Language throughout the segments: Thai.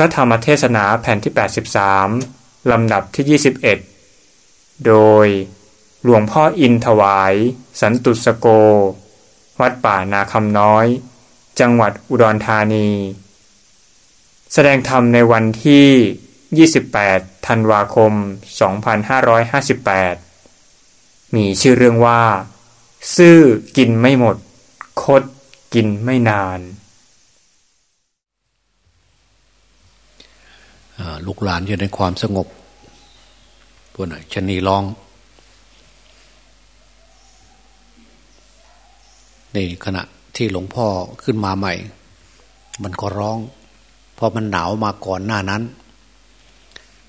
พระธรรมเทศนาแผ่นที่ 83 ลำดับที่ 21 โดยหลวงพ่ออินถวาย สันตุสโก วัดป่านาคำน้อย จังหวัดอุดรธานี แสดงธรรมในวันที่ 28 ธันวาคม 2558 มีชื่อเรื่องว่า ซื่อกินไม่หมด คดกินไม่นาน ลูกหลานอยู่ในความสงบพวกไหนชนีร้องในขณะที่หลวงพ่อขึ้นมาใหม่ มันก็ร้อง พอมันหนาวมาก่อนหน้านั้น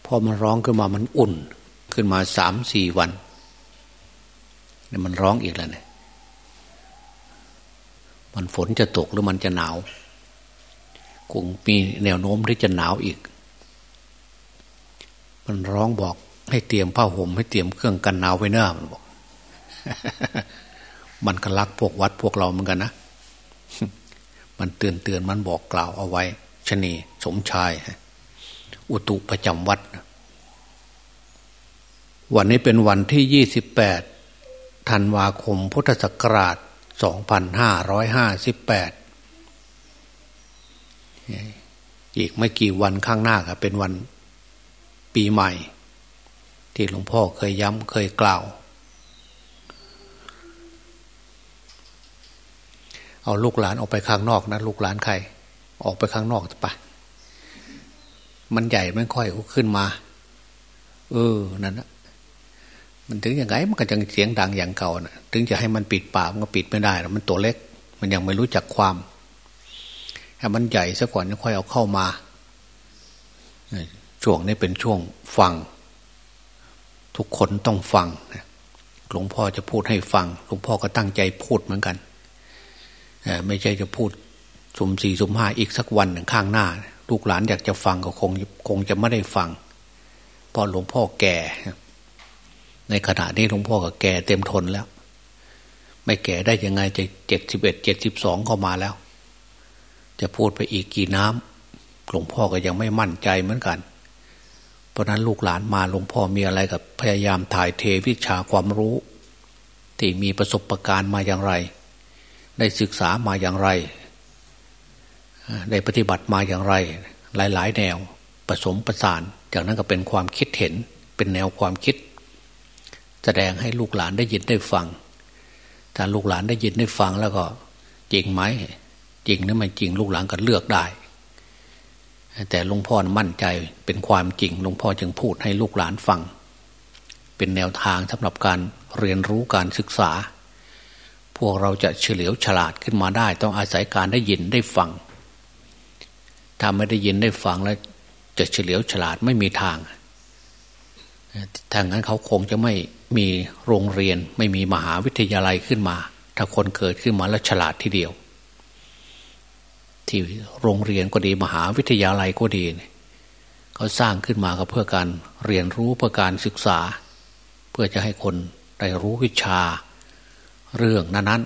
พอมันร้องขึ้นมามันอุ่น ขึ้นมาสามสี่วันเนี่ยมันร้องอีกแล้วเนี่ย มันฝนจะตกหรือมันจะหนาวคงมีแนวโน้มที่จะหนาวอีก มันร้องบอกให้เตรียมผ้าห่มให้เตรียมเครื่องกันหนาวไว้เน้อมันบอก มันก็รักพวกวัดพวกเราเหมือนกันนะ มันเตือนเตือนมันบอกกล่าวเอาไว้ชนีสมชาย อุตุประจำวัด วันนี้เป็นวันที่ยี่สิบแปดธันวาคมพุทธศักราชสองพันห้าร้อยห้าสิบแปดอีกไม่กี่วันข้างหน้าครับเป็นวัน ปีใหม่ ที่หลวงพ่อเคยย้ำเคยกล่าว เอาลูกหลานออกไปข้างนอกนะลูกหลานใคร ออกไปข้างนอกไปมันใหญ่ไม่ค่อยขึ้นมา เออนั่นนะมันถึงยังไงมันก็ยังเสียงดังอย่างเก่านะถึงจะให้มันปิดปากมันก็ปิดไม่ได้นะมันตัวเล็ก มันยังไม่รู้จักความให้มันใหญ่ซะก่อนค่อยเอาเข้ามา ช่วงนี้เป็นช่วงฟัง ทุกคนต้องฟังหลวงพ่อจะพูดให้ฟังหลวงพ่อก็ตั้งใจพูดเหมือนกันไม่ใช่จะพูดสุมสี่สุมห้าอีกสักวันหนึ่งข้างหน้า ลูกหลานอยากจะฟังก็คงคงจะไม่ได้ฟังเพราะหลวงพ่อแก่ ในขณะนี้หลวงพ่อก็แก่เต็มทนแล้ว ไม่แก่ได้ยังไงจะเจ็ดสิบเอ็ดเจ็ดสิบสองเข้ามาแล้ว จะพูดไปอีกกี่น้ำหลวงพ่อก็ยังไม่มั่นใจเหมือนกัน ราะนั้นลูกหลานมาหลวงพ่อมีอะไรกับพยายามถ่ายเทวิชาความรู้ ที่มีประสบะการณ์มาอย่างไร ได้ศึกษามาอย่างไร ได้ปฏิบัติมาอย่างไร หลาย ๆ แนวผสมประสาน จากนั้นก็เป็นความคิดเห็นเป็นแนวความคิด แสดงให้ลูกหลานได้ยินได้ฟังถ้าลูกหลานได้ยินได้ฟังแล้วก็จริงไหมจริงหรือไม่จริงลูกหลานก็เลือกได้ แต่หลวงพ่อมั่นใจเป็นความจริงหลวงพ่อจึงพูดให้ลูกหลานฟัง เป็นแนวทางสำหรับการเรียนรู้การศึกษา พวกเราจะเฉลียวฉลาดขึ้นมาได้ ต้องอาศัยการได้ยินได้ฟัง ถ้าไม่ได้ยินได้ฟังแล้ว จะเฉลียวฉลาดไม่มีทางทางนั้นเขาคงจะไม่มีโรงเรียนไม่มีมหาวิทยาลัยขึ้นมา ถ้าคนเกิดขึ้นมาแล้วฉลาดทีเดียว ที่โรงเรียนก็ดีมหาวิทยาลัยก็ดีเขาสร้างขึ้นมาก็เพื่อการเรียนรู้เพื่อการศึกษา เพื่อจะให้คนได้รู้วิชาเรื่องนั้น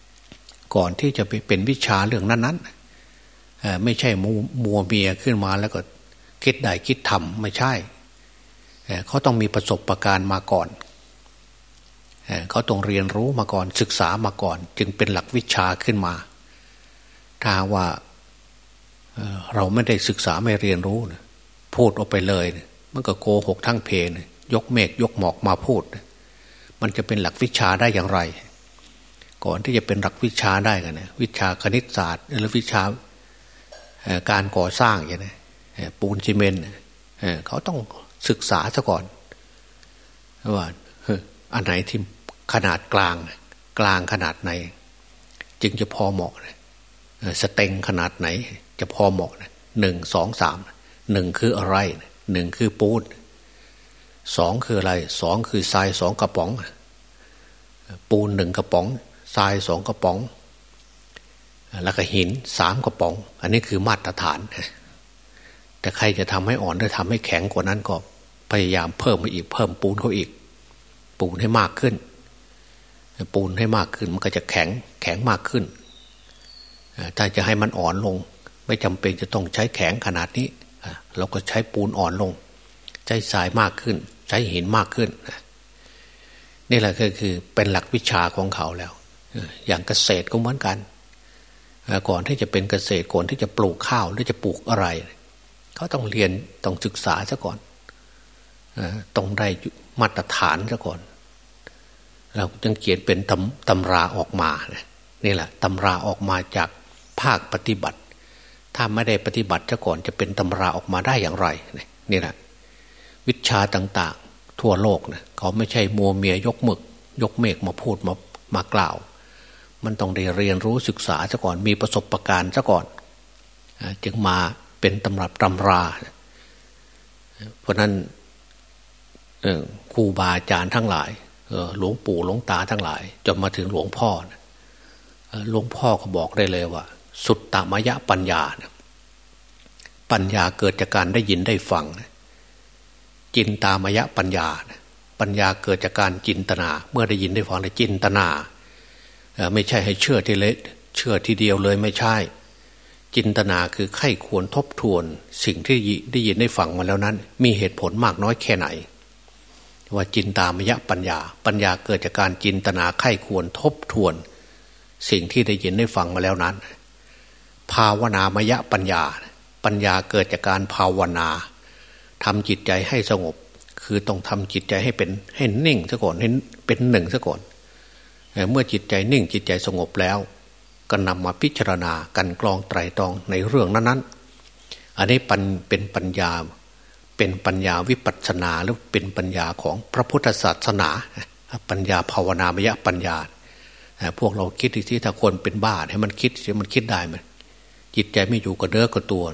ๆ ก่อนที่จะไปเป็นวิชาเรื่องนั้นๆไม่ใช่มัวเมียขึ้นมาแล้วก็คิดได้คิดทำไม่ใช่เขาต้องมีประสบะการณ์มาก่อนเขาต้องเรียนรู้มาก่อนศึกษามาก่อน จึงเป็นหลักวิชาขึ้นมา ถ้าว่าเราไม่ได้ศึกษาไม่เรียนรู้พูดออกไปเลยมันก็โกหกทั้งเพนยกเมฆยกหมอกมาพูดมันจะเป็นหลักวิชาได้อย่างไร ก่อนที่จะเป็นหลักวิชาได้กันนะวิชาคณิตศาสตร์หรือวิชาการก่อสร้างอย่างนี้ปูนซีเมนต์เขาต้องศึกษาซะก่อนว่าอันไหนที่ขนาดกลาง กลางขนาดไหน จึงจะพอเหมาะ สเต็งขนาดไหน จะพอเหมาะหนึ่งสองสามหนึ่งคืออะไรหนึ่งคือปูนสองคืออะไรสองคือทรายสองกระป๋อง ปูนหนึ่งกระป๋องทรายสองกระป๋อง แล้วก็หินสามกระป๋อง อันนี้คือมาตรฐาน แต่ใครจะทำให้อ่อนหรือทำให้แข็งกว่านั้นก็พยายามเพิ่มมาอีกเพิ่มปูนเขาอีก ปูนให้มากขึ้น ปูนให้มากขึ้นมันก็จะแข็งแข็งมากขึ้น ถ้าจะให้มันอ่อนลง ไม่จำเป็นจะต้องใช้แข็งขนาดนี้ เราก็ใช้ปูนอ่อนลง ใช้ทรายมากขึ้น ใช้หินมากขึ้น นี่แหละก็คือเป็นหลักวิชาของเขาแล้ว อย่างเกษตรก็เหมือนกัน ก่อนที่จะเป็นเกษตรก่อนที่จะปลูกข้าวหรือจะปลูกอะไร เขาต้องเรียนต้องศึกษาซะก่อนต้องได้มาตรฐานซะก่อน เราจึงเขียนเป็นตำตำราออกมา นี่แหละตำราออกมาจาก ภาคปฏิบัติ ถ้าไม่ได้ปฏิบัติซะก่อนจะเป็นตำราออกมาได้อย่างไรนี่แหละวิชาต่างๆ ทั่วโลกนะเขาไม่ใช่มัวเมียยกหมึก ยกเมฆมาพูดมามากล่าว มันต้องได้เรียนรู้ศึกษาซะก่อนมีประสบะการณ์ซะก่อน จึงมาเป็นตำรับตำรา เพราะนั้นครูบาอาจารย์ทั้งหลายหลวงปู่หลวงตาทั้งหลายจนมาถึงหลวงพ่อหลวงพ่อก็บอกได้เลยว่า สุดตามยะปัญญา ปัญญาเกิดจากการได้ยินได้ฟัง จินตามยะปัญญา ปัญญาเกิดจากการจินตนา เมื่อได้ยินได้ฟังได้จินตนา ไม่ใช่ให้เชื่อทีเละเชื่อทีเดียวเลยไม่ใช่ จินตนาคือไข้ควรทบทวน สิ่งที่ได้ยินได้ฟังมาแล้วนั้น มีเหตุผลมากน้อยแค่ไหน ว่าจินตามยะปัญญา ปัญญาเกิดจากการจินตนาไข้ควรทบทวน สิ่งที่ได้ยินได้ฟังมาแล้วนั้น ภาวนามยะปัญญา ปัญญาเกิดจากการภาวนาทำจิตใจให้สงบ คือต้องทำจิตใจให้เป็นให้นิ่งซะก่อนให้เป็นหนึ่งซะก่อนเมื่อจิตใจนิ่งจิตใจสงบแล้ว ก็นำมาพิจารณากันกรองไตรตรองในเรื่องนั้นๆ อันนี้เป็นปัญญา เป็นปัญญาวิปัสนาหรือเป็นปัญญาของพระพุทธศาสนา ปัญญาภาวนามยปัญญา พวกเราคิดที่ถ้าคนเป็นบ้าให้มันคิดเสียมันคิดได้ไหม จิตใจไม่อยู่กับเนื้อกับตัว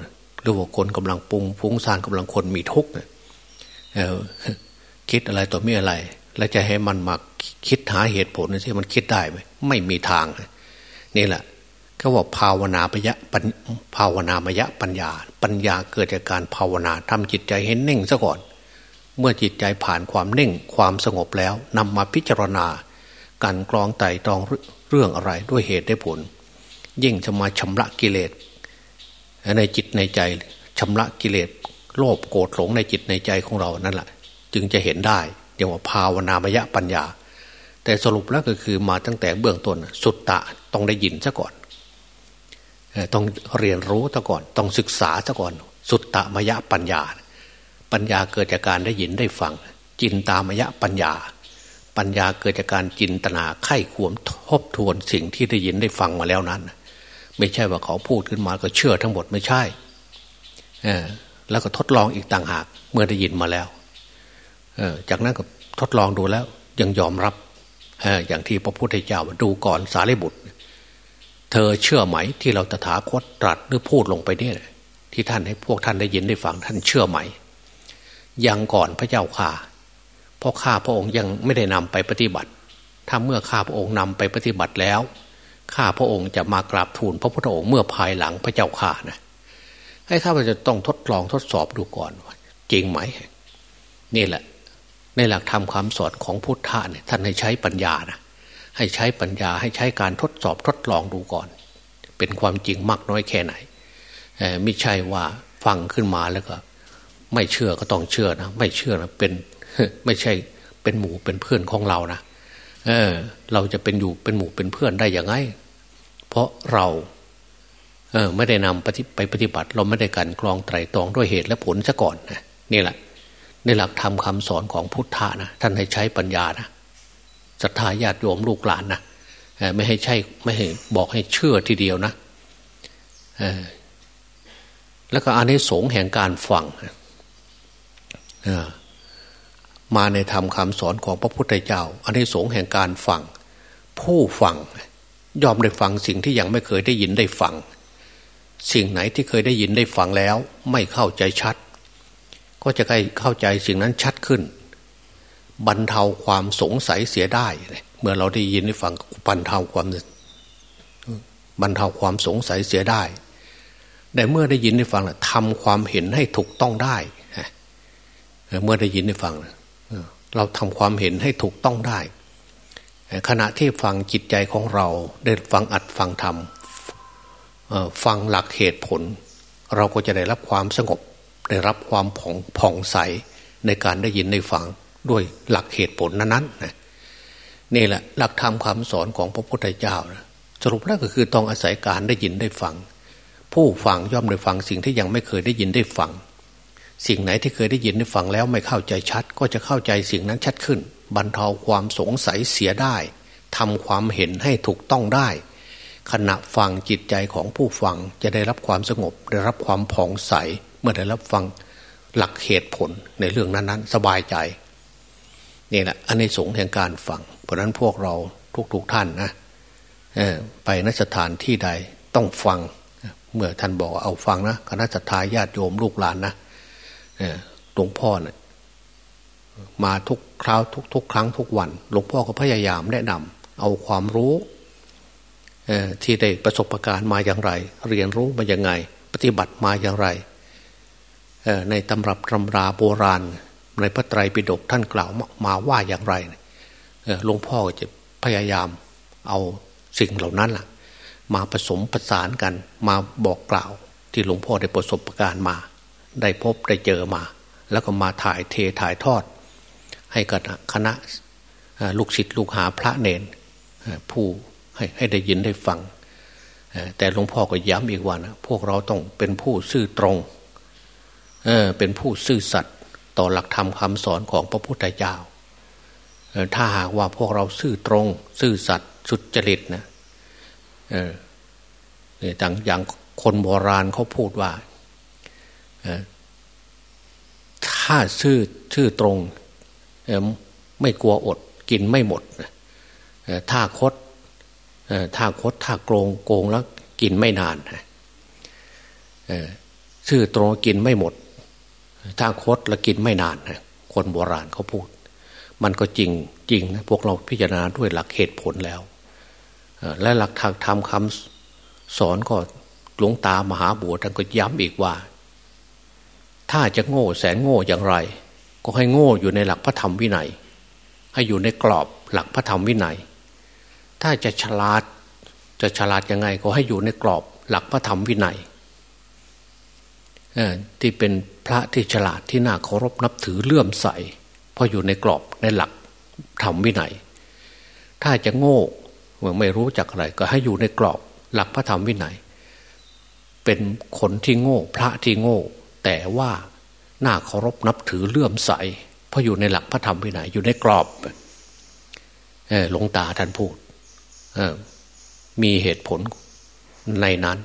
หรือว่าคนกำลังปรุงฟุ้งซ่านกำลังคนมีทุกข์คิดอะไรต่อไม่อะไร แล้วจะให้มันมาคิดหาเหตุผลนี่มันคิดได้ไหมไม่มีทาง นี่แหละเขาบอกภาวนาปยะภาวนามยะปัญญา ปัญญาเกิดจากการภาวนาทำจิตใจให้นิ่งซะก่อน เมื่อจิตใจผ่านความนิ่งความสงบแล้วนำมาพิจารณา การกรองไต่ตองเรื่องอะไรด้วยเหตุได้ผล ยิ่งจะมาชำระกิเลส ในจิตในใจชำระกิเลสโลภโกรธหลงในจิตในใจของเรานั่นแหละจึงจะเห็นได้เรียกว่าภาวนามยะปัญญา แต่สรุปแล้วก็คือมาตั้งแต่เบื้องต้นสุดตะต้องได้ยินซะก่อน ต้องเรียนรู้ซะก่อน ต้องศึกษาซะก่อน สุตตมยะปัญญา ปัญญาเกิดจากการได้ยินได้ฟัง จินตามยะปัญญา ปัญญาเกิดจากการจินตนาไข้ขวมทบทวนสิ่งที่ได้ยินได้ฟังมาแล้วนั้น ไม่ใช่ว่าเขาพูดขึ้นมาก็เชื่อทั้งหมดไม่ใช่แล้วก็ทดลองอีกต่างหาก เมื่อได้ยินมาแล้วจากนั้นก็ทดลองดูแล้ว ยังยอมรับอย่างที่พระพุทธเจ้าดูก่อนสารีบุตร เธอเชื่อไหมที่เราตถาคตตรัสหรือพูดลงไปเนี่ยที่ท่านให้พวกท่านได้ยินได้ฟังท่านเชื่อไหม ยังก่อนพระเจ้าข่าเพราะข้าพระองค์ยังไม่ได้นำไปปฏิบัติ ถ้าเมื่อข้าพระองค์นำไปปฏิบัติแล้ว ข้าพระองค์จะมากราบทูลพระพุทธองค์เมื่อภายหลังพระเจ้าข่านะให้ข้าพเจ้าต้องทดลองทดสอบดูก่อนจริงไหม นี่แหละ ในหลักธรรมคำสอนของพุทธะเนี่ยท่านให้ใช้ปัญญานะให้ใช้ปัญญาให้ใช้การทดสอบทดลองดูก่อน เป็นความจริงมากน้อยแค่ไหนไม่ใช่ว่าฟังขึ้นมาแล้วก็ ไม่เชื่อก็ต้องเชื่อนะไม่เชื่อนะเป็นไม่ใช่เป็นหมู่เป็นเพื่อนของเรานะเออ เราจะเป็นอยู่เป็นหมู่เป็นเพื่อนได้อย่างไง เพราะเราเออไม่ได้นำไปปฏิบัติ เราไม่ได้การกรองไตรตรองด้วยเหตุและผลซะก่อนนะนี่แหละในหลักธรรมคาสอนของพุทธะนะท่านให้ใช้ปัญญานะศรัทธาญาติโยมลูกหลานนะไม่ให้ใช่ไม่ให้บอกให้เชื่อทีเดียวนะแล้วก็อันนี้สงแห่งการฟังมาในธรรมคำสอนของพระพุทธเจ้าอันนี้สงแห่งการฟัง ผู้ฟัง ยอมได้ฟังสิ่งที่ยังไม่เคยได้ยินได้ฟัง สิ่งไหนที่เคยได้ยินได้ฟังแล้ว ไม่เข้าใจชัด ก็จะได้เข้าใจสิ่งนั้นชัดขึ้น บรรเทาความสงสัยเสียได้ เมื่อเราได้ยินได้ฟังบรรเทาความบรรเทาความสงสัยเสียได้แต่เมื่อได้ยินได้ฟังทำความเห็นให้ถูกต้องได้เมื่อได้ยินได้ฟังเราทำความเห็นให้ถูกต้องได้ ขณะที่ฟังจิตใจของเราได้ฟังอัดฟังธรรมฟังหลักเหตุผล เราก็จะได้รับความสงบ ได้รับความผ่องผ่องใสในการได้ยินได้ฟังด้วยหลักเหตุผลนั้นๆนะนี่แหละหลักธรรมคำสอนของพระพุทธเจ้านะสรุปแล้วก็คือต้องอาศัยการได้ยินได้ฟัง ผู้ฟังย่อมได้ฟังสิ่งที่ยังไม่เคยได้ยินได้ฟัง สิ่งไหนที่เคยได้ยินได้ฟังแล้วไม่เข้าใจชัด ก็จะเข้าใจสิ่งนั้นชัดขึ้น บรรเทาความสงสัยเสียได้ทำความเห็นให้ถูกต้องได้ ขณะฟังจิตใจของผู้ฟังจะได้รับความสงบ ได้รับความผ่องใส เมื่อได้รับฟังหลักเหตุผลในเรื่องนั้นๆ สบายใจนี่แหละอันในสงแห่งการฟัง เพราะนั้นพวกเราทุกๆทท่านนะไปนสถานที่ใดต้องฟัง เมื่อท่านบอกเอาฟังนะคณะสัตยาญาติโยมลูกหลานนะหลวงพ่อเนะี่ยมาทุก คราวทุกทุกครั้งทุกวัน หลวงพ่อก็พยายามแนะนำเอาความรู้ที่ได้ประสบการณ์มาอย่างไร เรียนรู้มาอย่างไง ปฏิบัติมาอย่างไร ในตำรับตำราโบราณ ในพระไตรปิฎกท่านกล่าวมาว่าอย่างไรหลวงพ่อจะพยายามเอาสิ่งเหล่านั้นล่ะ มาผสมประสานกันมาบอกกล่าว ที่หลวงพ่อได้ประสบการณ์มา ได้พบได้เจอมา แล้วก็มาถ่ายเทถ่ายทอด ให้กับคณะลูกศิษย์ลูกหาพระเนนผู้ให้ให้ได้ยินได้ฟัง แต่หลวงพ่อก็ย้ำอีกว่านะพวกเราต้องเป็นผู้ซื่อตรงเเป็นผู้ซื่อสัตย์ต่อหลักธรรมคำสอนของพระพุทธเจ้าถ้าหากว่าพวกเราซื่อตรง ซื่อสัตย์สุจริตนะเอออย่างอย่างคนโบราณเขาพูดว่าถ้าซื่อชื่อตรง ไม่กลัวอดกินไม่หมดถ้าคดถ้าคดถ้าโกงโกงแล้วกินไม่นานชื่อตรงกินไม่หมดถ้าคดแล้วกินไม่นานคนโบราณเขาพูด มันก็จริงจริงนะพวกเราพิจารณาด้วยหลักเหตุผลแล้วและหลักทางธรรมคำสอนก็หลวงตามหาบัวท่านก็ย้ำอีกว่า ถ้าจะโง่แสนโง่อย่างไร ก็ให้โง่อยู่ในหลักพระธรรมวินัย ให้อยู่ในกรอบหลักพระธรรมวินัย ถ้าจะฉลาดจะฉลาดยังไง ก็ให้อยู่ในกรอบหลักพระธรรมวินัยที่เป็นพระที่ฉลาดที่น่าเคารพนับถือเลื่อมใสเพราะอยู่ในกรอบในหลักธรรมวินัย ถ้าจะโง่เมื่อไม่รู้จักอะไร ก็ให้อยู่ในกรอบหลักพระธรรมวินัย เป็นคนที่โง่ พระที่โง่ แต่ว่า น่าเคารพนับถือเลื่อมใส เพราะอยู่ในหลักพระธรรมวินัยอยู่ในกรอบหลวงตาท่านพูดมีเหตุผลในนั้น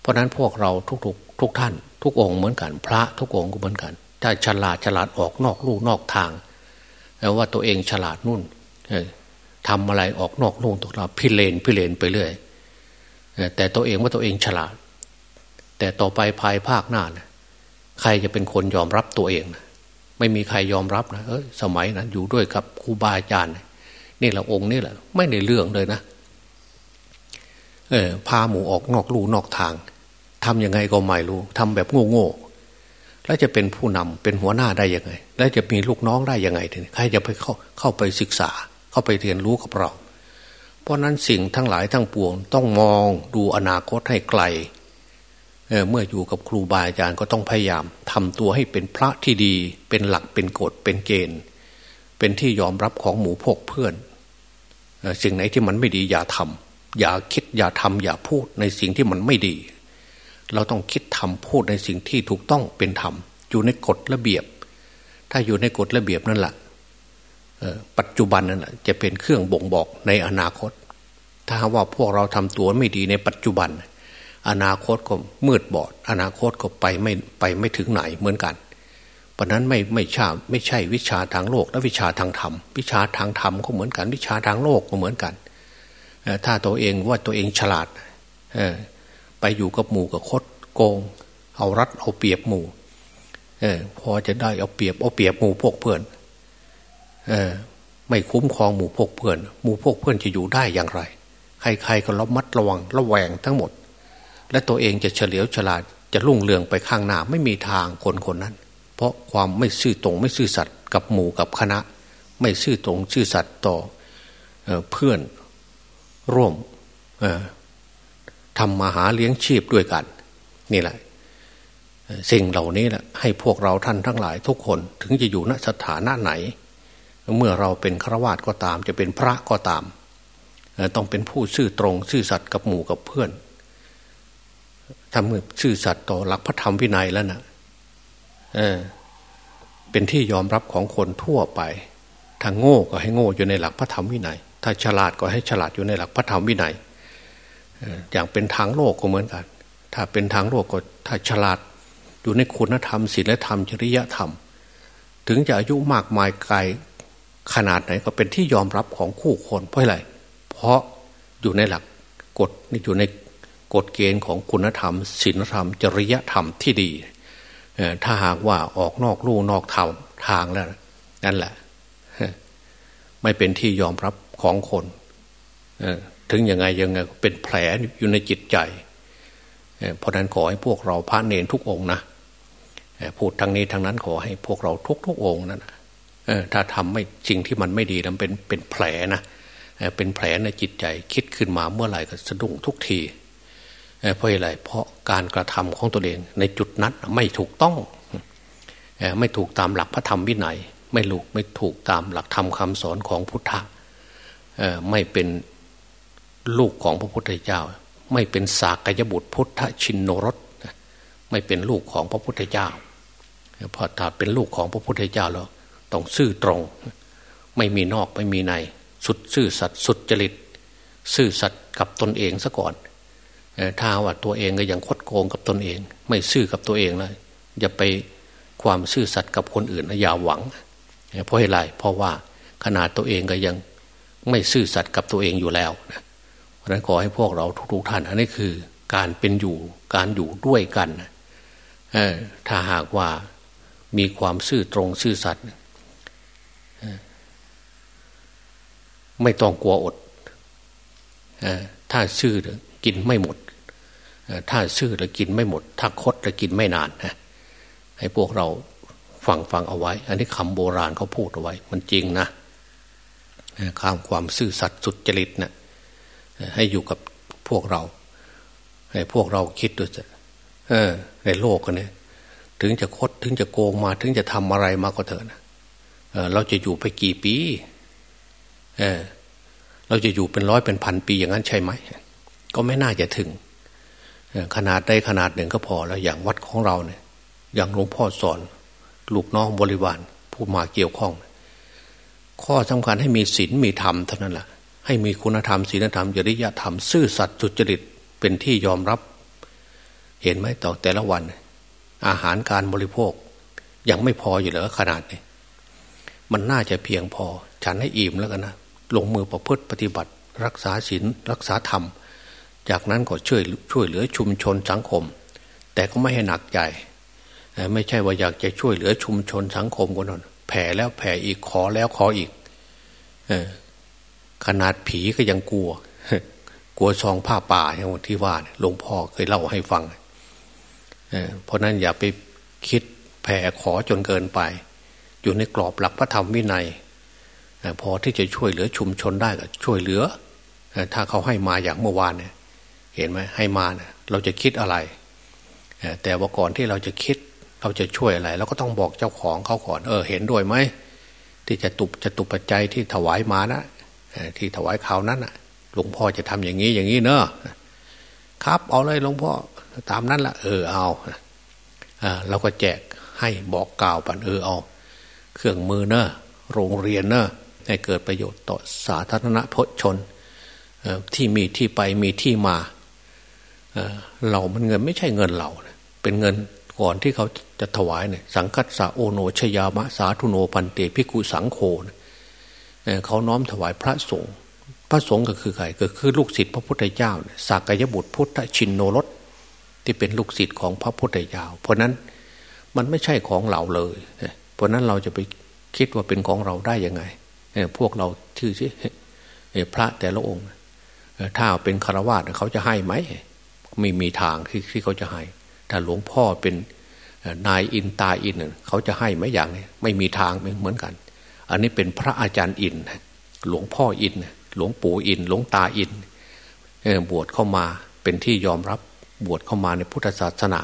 เพราะนั้นพวกเราทุกๆทุกท่าน ทุกองค์เหมือนกัน พระทุกองค์ก็เหมือนกัน ถ้าฉลาดฉลาดออกนอกลู่นอกทางแล้วว่าตัวเองฉลาดนู่นทำอะไรออกนอกลู่ตกเราพิเรนพิเรนไปเรื่อยแต่ตัวเองว่าตัวเองฉลาด แต่ต่อไปภายภาคหน้านะ ใครจะเป็นคนยอมรับตัวเองนะไม่มีใครยอมรับนะเออสมัยนั้นอยู่ด้วยกับครูบาอาจารย์นี่แหละองค์นี่แหละ ไม่ในเรื่องเลยนะเออพาหมูออกนอกลู่นอกทางทำยังไงก็ไม่รู้ทำแบบโง่ๆแล้วจะเป็นผู้นำเป็นหัวหน้าได้ยังไง แล้วจะมีลูกน้องได้ยังไงทีนี้ใครจะไปเข้าเข้าไปศึกษา เข้าไปเรียนรู้กับเรา เพราะนั้นสิ่งทั้งหลายทั้งปวง ต้องมองดูอนาคตให้ไกล เเมื่ออยู่กับครูบาอาจารย์ก็ต้องพยายามทำตัวให้เป็นพระที่ดี เป็นหลักเป็นกฎเป็นเกณฑ์ เป็นที่ยอมรับของหมู่พกเพื่อนสิ่งไหนที่มันไม่ดีอย่าทำอย่าคิดอย่าทำอย่าพูดในสิ่งที่มันไม่ดี เราต้องคิดทำพูดในสิ่งที่ถูกต้องเป็นธรรมอยู่ในกฎระเบียบ ถ้าอยู่ในกฎระเบียบนั่นแหละปัจจุบันนั่นแหละจะเป็นเครื่องบ่งบอกในอนาคต ถ้าว่าพวกเราทำตัวไม่ดีในปัจจุบัน อนาคตก็มืดบอด อนาคตก็ไปไม่ไปไม่ถึงไหนเหมือนกันเพราะนั้นไม่ไม่ช่ไม่ใช่วิชาทางโลก และวิชาทางธรรม วิชาทางธรรมก็เหมือนกัน วิชาทางโลกก็เหมือนกันถ้าตัวเองว่าตัวเองฉลาดไปอยู่กับหมู่กับคดโกง เอารัดเอาเปรียบหมู่พอจะได้เอาเปรียบเอาเปรียบหมู่พวกเพื่อนไม่คุ้มครองหมู่พวกเพื่อน หมู่พวกเพื่อนจะอยู่ได้อย่างไร ใครๆก็ระมัดระวังระแวงทั้งหมด และตัวเองจะเฉลียวฉลาดจะลุ่งเรืองไปข้างหน้าไม่มีทางคนคนนั้น เพราะความไม่ซื่อตรงไม่ซื่อสัตย์กับหมู่กับคณะ ไม่ซื่อตรงซื่อสัตย์ต่อเพื่อนร่วมทำมาหาเลี้ยงชีพด้วยกัน นี่แหละ สิ่งเหล่านี้แหละให้พวกเราท่านทั้งหลายทุกคนถึงจะอยู่ณสถานะไหน เมื่อเราเป็นฆราวาสก็ตาม จะเป็นพระก็ตาม ต้องเป็นผู้ซื่อตรง ซื่อสัตย์กับหมู่กับเพื่อน ทำเมื่อซื่อสัตย์ต่อหลักพระธรรมวินัยแล้วนะเออ เป็นที่ยอมรับของคนทั่วไปถ้าโง่ก็ให้โง่อยู่ในหลักพระธรรมวินัย ถ้าฉลาดก็ให้ฉลาดอยู่ในหลักพระธรรมวินัยอย่างเป็นทางโลกก็เหมือนกัน ถ้าเป็นทางโลกก็ถ้าฉลาดอยู่ในคุณธรรมศีลธรรมจริยธรรม ถึงจะอายุมากมายไกลขนาดไหนก็เป็นที่ยอมรับของคู่คนเพราะอะไร เพราะอยู่ในหลักกฎอยู่ใน กฎเกณฑ์ของคุณธรรมศีลธรรม จริยธรรมที่ดีถ้าหากว่าออกนอกลู่นอกทางทางแล้วนั่นแหละ ไม่เป็นที่ยอมรับของคนถึงยังไงยังไงเป็นแผลอยู่ในจิตใจเพราะนั้นขอให้พวกเราพระเนรทุกองนะพูดทางนี้ทางนั้นขอให้พวกเราทุกทุกองนั้นถ้าทำไม่สิ่งที่มันไม่ดีนั้นเป็นเป็นแผลนะเป็นแผลในจิตใจคิดขึ้นมาเมื่อไหร่ก็สะดุ้งทุกที เพราะอะไรเพราะการกระทำของตัวเองในจุดนั้นไม่ถูกต้องไม่ถูกตามหลักพระธรรมวินัย ไม่ลูกไม่ถูกตามหลักธรรมคาสอนของพุทธะไม่เป็นลูกของพระพุทธเจ้า ไม่เป็นสากยบุตรพุทธชินโนรสไม่เป็นลูกของพระพุทธเจ้าพอถ้าเป็นลูกของพระพุทธเจ้าแล้วต้องซื่อตรง ไม่มีนอกไม่มีใน สุดซื่อสัตย์สุดจริต ซื่อสัตย์กับตนเองซะก่อน ถ้าว่าตัวเองก็ยังคดโกงกับตนเอง ไม่ซื่อกับตัวเองเลยอย่าไปความซื่อสัตย์กับคนอื่นนะอย่าหวัง เพราะอะไรเพราะว่าขนาดตัวเองก็ยังไม่ซื่อสัตย์กับตัวเองอยู่แล้วนะเพราะนั้นขอให้พวกเราทุกๆท่าน อันนี้คือการเป็นอยู่การอยู่ด้วยกันถ้าหากว่ามีความซื่อตรงซื่อสัตย์ไม่ต้องกลัวอดถ้าซื่อกินไม่หมด ถ้าซื่อแล้วกินไม่หมด ถ้าคดแล้วกินไม่นานนะให้พวกเราฟังฟังเอาไว้ อันนี้คำโบราณเขาพูดเอาไว้ มันจริงนะข้ามความซื่อสัตย์สุดจริตนะให้อยู่กับพวกเรา ให้พวกเราคิดดูสิในโลกกันเนี่ยถึงจะคดถึงจะโกงมา ถึงจะทำอะไรมาก็เถอะนะเเราจะอยู่ไปกี่ปีเเราจะอยู่เป็นร้อยเป็นพันปีอย่างนั้นใช่ไหม ก็ไม่น่าจะถึง ขนาดใดขนาดหนึ่งก็พอแล้วอย่างวัดของเราเนี่ย อย่างหลวงพ่อสอน ลูกน้องบริวารผู้มาเกี่ยวข้อง ข้อสำคัญให้มีศีลมีธรรมเท่านั้นแหละให้มีคุณธรรมศีลธรรมจริยธรรมซื่อสัตย์จุจริตเป็นที่ยอมรับ เห็นไหมต่อแต่ละวัน อาหารการบริโภค ยังไม่พออยู่เหรอขนาดนี้มันน่าจะเพียงพอ ฉันให้อิ่มแล้วกันนะลงมือประพฤติปฏิบัติ รักษาศีลรักษาธรรม จากนั้นก็ช่วยช่วยเหลือชุมชนสังคม แต่ก็ไม่ให้หนักใจไม่ใช่ว่าอยากจะช่วยเหลือชุมชนสังคมก็นอนแผ่แล้วแผ่อีกขอแล้วขออีกขนาดผีก็ยังกลัว กลัวซองผ้าป่าอย่างที่ว่าหลวงพ่อเคยเล่าให้ฟังเพราะนั้นอย่าไปคิดแผ่ขอจนเกินไป อยู่ในกรอบหลักพระธรรมวินัยพอที่จะช่วยเหลือชุมชนได้ก็ช่วยเหลือ ถ้าเขาให้มาอย่างเมื่อวานเนี่ย เห็นไหมให้มาเนะเราจะคิดอะไร แต่ว่าก่อนที่เราจะคิดเราจะช่วยอะไรเราก็ต้องบอกเจ้าของเขาก่อน เออ เห็นด้วยไหมที่จะตุบจะตุปัจจัยที่ถวายมานะที่ถวายข่าวนั้นหลวงพ่อจะทำอย่างนี้อย่างนี้เนอะครับเอาเลยหลวงพ่อตามนั้นละเออเอาเราก็แจกให้บอกกล่าวปันเออเอา เครื่องมือเนอะโรงเรียนเนอะให้เกิดประโยชน์ต่อสาธารณชนที่มีที่ไปมีที่มา เรามันเงินไม่ใช่เงินเราเป็นเงินก่อนที่เขาจะถวายเนี่ยสังกัดสาโอโนชยามะสาธุโนปันเตพิกุสังโฆเขาน้อมถวายพระสงฆ์พระสงฆ์ก็คือใครก็คือลูกศิษย์พระพุทธเจ้าสักยบุตรพุทธชินโนรสที่เป็นลูกศิษย์ของพระพุทธเจ้า เพราะนั้นมันไม่ใช่ของเราเลย เพราะนั้นเราจะไปคิดว่าเป็นของเราได้ยังไงพวกเราชื่อสิพระแต่ละองค์ ถ้าเป็นคารวะเขาจะให้ไหม ไม่มีทางที่ที่เขาจะให้ถ้าหลวงพ่อเป็นนายอินตาอินเขาจะให้ไหมอย่างนี้ไม่มีทางเหมือนกัน อันนี้เป็นพระอาจารย์อิน หลวงพ่ออิน หลวงปู่อิน หลวงตาอินบวชเข้ามาเป็นที่ยอมรับบวชเข้ามาในพุทธศาสนา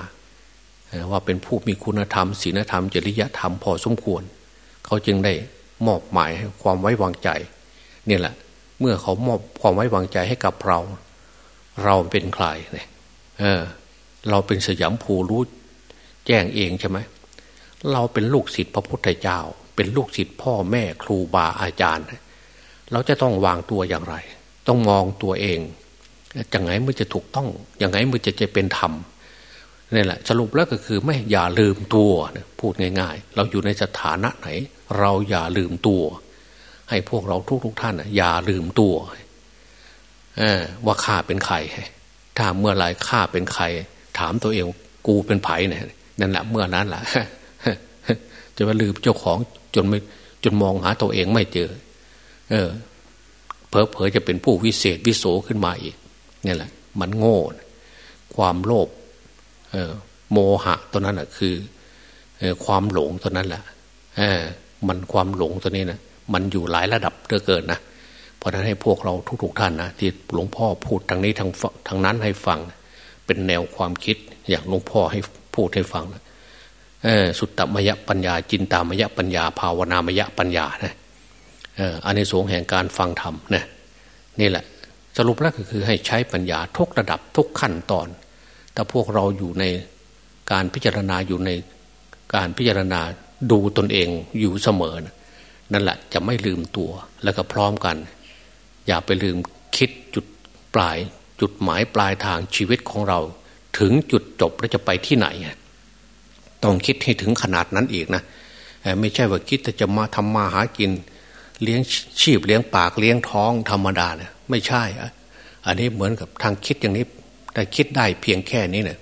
ว่าเป็นผู้มีคุณธรรมศีลธรรมจริยธรรมพอสมควร เขาจึงได้มอบหมายให้ความไว้วางใจนี่แหละ เมื่อเขามอบความไว้วางใจให้กับเรา เราเป็นใครเนี่ย เออ เราเป็นสยามภูรู้แจ้งเองใช่ไหมเราเป็นลูกศิษย์พระพุทธเจ้า เป็นลูกศิษย์พ่อแม่ครูบาอาจารย์ เราจะต้องวางตัวอย่างไร ต้องมองตัวเองอยังไงมันจะถูกต้องอยังไงมันจะจะเป็นธรรมนี่แหละ สรุปแล้วก็คือไม่อย่าลืมตัวพูดง่าย ๆ เราอยู่ในสถานะไหน เราอย่าลืมตัว ให้พวกเราทุกๆท่านอย่าลืมตัวว่าข้าเป็นใคร ถ้าเมื่อไรข้าเป็นใคร ถามตัวเองกูเป็นไผ่เนี่ยนั่นแหละเมื่อนั้นแหละจะมาลืมเจ้าของจนไม่จนมองหาตัวเองไม่เจอ เออเพอเพอจะเป็นผู้วิเศษวิโสขึ้นมาอีกนี่แหละ มันโง่ ความโลภเออ โมหะตัวนั้นแหะคือเออความหลงตัวนั้นแหละเออมันความหลงตัวนี้นะมันอยู่หลายระดับเกินเกินนะ ราะนั้นให้พวกเราทุกๆท่านนะที่หลวงพ่อพูดทางนี้ทางทางนั้นให้ฟัง เป็นแนวความคิดอย่างหลวงพ่อให้พูดให้ฟังนะสุตตมยปัญญา จินตามยปัญญา ภาวนามยปัญญานะอันในสงแห่งการฟังธรรมนะนี่แหละ สรุปแล้วก็คือให้ใช้ปัญญาทุกระดับทุกขั้นตอนถ้าพวกเราอยู่ในการพิจารณาอยู่ในการพิจารณาดูตนเองอยู่เสมอนะนั่นแหละจะไม่ลืมตัวแล้วก็พร้อมกัน อย่าไปลืมคิดจุดปลาย จุดหมายปลายทางชีวิตของเรา ถึงจุดจบแล้วจะไปที่ไหน ต้องคิดให้ถึงขนาดนั้นอีกนะไม่ใช่ว่าคิดจะมาทำมาหากิน เลี้ยงชีพเลี้ยงปากเลี้ยงท้องธรรมดาเนะไม่ใช่อันนี้เหมือนกับทางคิดอย่างนี้แต่คิดได้เพียงแค่นี้เนะี่ย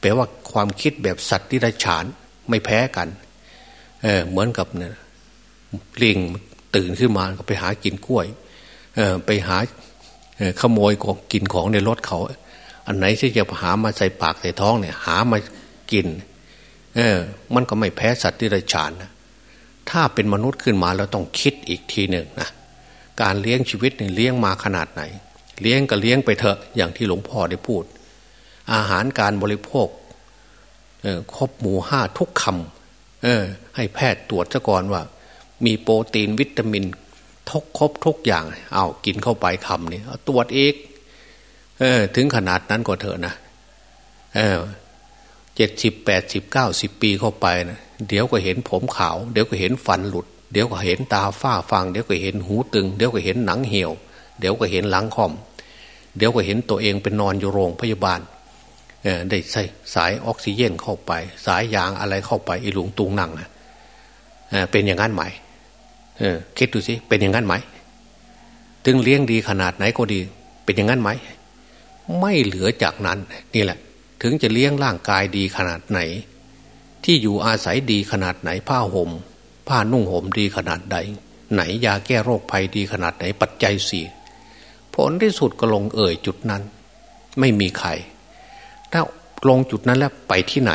แปลว่าความคิดแบบสัตว์ที่ไรฉานไม่แพ้กันเออเหมือนกับเนี่ยลิงตื่นขึ้นมาก็ไปหากินกล้วย ไปหาขโมยของกินของในรถเขา อันไหนที่จะหามาใส่ปากใส่ท้องเนี่ย หามากิน เออ มันก็ไม่แพ้สัตว์ที่ไรฉานนะถ้าเป็นมนุษย์ขึ้นมาเราต้องคิดอีกทีหนึ่งนะการเลี้ยงชีวิตเนี่ยเลี้ยงมาขนาดไหน เลี้ยงก็เลี้ยงไปเถอะอย่างที่หลวงพ่อได้พูด อาหารการบริโภคครบหมูห้าทุกคำเออให้แพทย์ตรวจซะก่อนว่า มีโปรตีนวิตามิน ทุกครบทุกอย่าง เอากินเข้าไปคำนี้ตรวจเอกเออ ถึงขนาดนั้นก็เถอะนะเออเจ็ดสิบแปดสิบเก้าสิบปีเข้าไปนะเดี๋ยวก็เห็นผมขาว เดี๋ยวก็เห็นฟันหลุด เดี๋ยวก็เห็นตาฝ้าฟางเดี๋ยวก็เห็นหูตึง เดี๋ยวก็เห็นหนังเหี่ยว เดี๋ยวก็เห็นหลังคอม เดี๋ยวก็เห็นตัวเองเป็นนอนอยู่โรงพยาบาลได้ใส่สายออกซิเจนเข้าไป สายยางอะไรเข้าไปอีหลุงตุงนั่งเป็นอย่างนั้นไหม คิดดูสิเป็นอย่างนั้นไหม ถึงเลี้ยงดีขนาดไหนก็ดี เป็นอย่างนั้นไหม ไม่เหลือจากนั้น นี่แหละ ถึงจะเลี้ยงร่างกายดีขนาดไหน ที่อยู่อาศัยดีขนาดไหน ผ้าหม่มผ้านุ่งห่มดีขนาดใด ไหนยาแก้โรคภัยดีขนาดไหนปัจจัยสี่ผลที่สุดก็ลงเอ่ยจุดนั้น ไม่มีใครถ้าลงจุดนั้นแล้วไปที่ไหน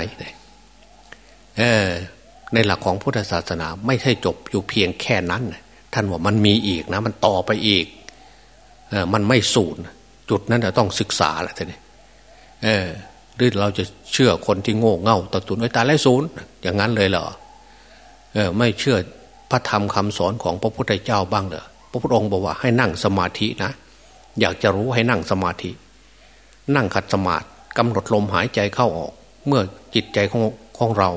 เออ ในหลักของพุทธศาสนา ไม่ใช่จบอยู่เพียงแค่นั้น ท่านว่ามันมีอีกนะ มันต่อไปอีกเออมันไม่สูญจุดนั้นเราต้องศึกษาแหละท่านเออหรือเราจะเชื่อคนที่โง่เง่าตะตุนไอ้ตาไรศูนย์อย่างนั้นเลยเหรอเออไม่เชื่อพระธรรมคำสอนของพระพุทธเจ้าบ้างเหรอพระพุทธองค์บอกว่าให้นั่งสมาธินะ อยากจะรู้ให้นั่งสมาธิ นั่งขัดสมาธิกำหนดลมหายใจเข้าออก เมื่อจิตใจของของเรา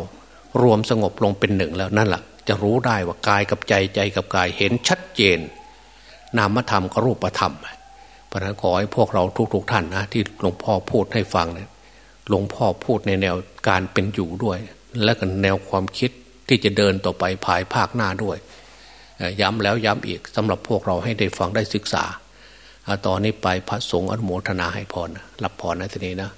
รวมสงบลงเป็นหนึ่งแล้วนั่นแหละจะรู้ได้ว่ากายกับใจใจกับกายเห็นชัดเจน นามธรรมกับรูปธรรมเพราะนั้นขอให้พวกเราทุกๆทท่านนะที่หลวงพ่อพูดให้ฟังเนี่ยหลวงพ่อพูดในแนวการเป็นอยู่ด้วย และกันแนวความคิดที่จะเดินต่อไปภายภาคหน้าด้วย ย้ำแล้วย้ำอีกสำหรับพวกเราให้ได้ฟังได้ศึกษาตอนนี้ไปพระสงฆ์อนุโมทนาให้พรรับพรในทีนี้นะ